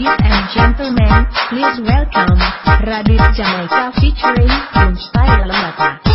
Ladies and gentlemen, please welcome Radit Jamaica featuring Boomstyle Lata.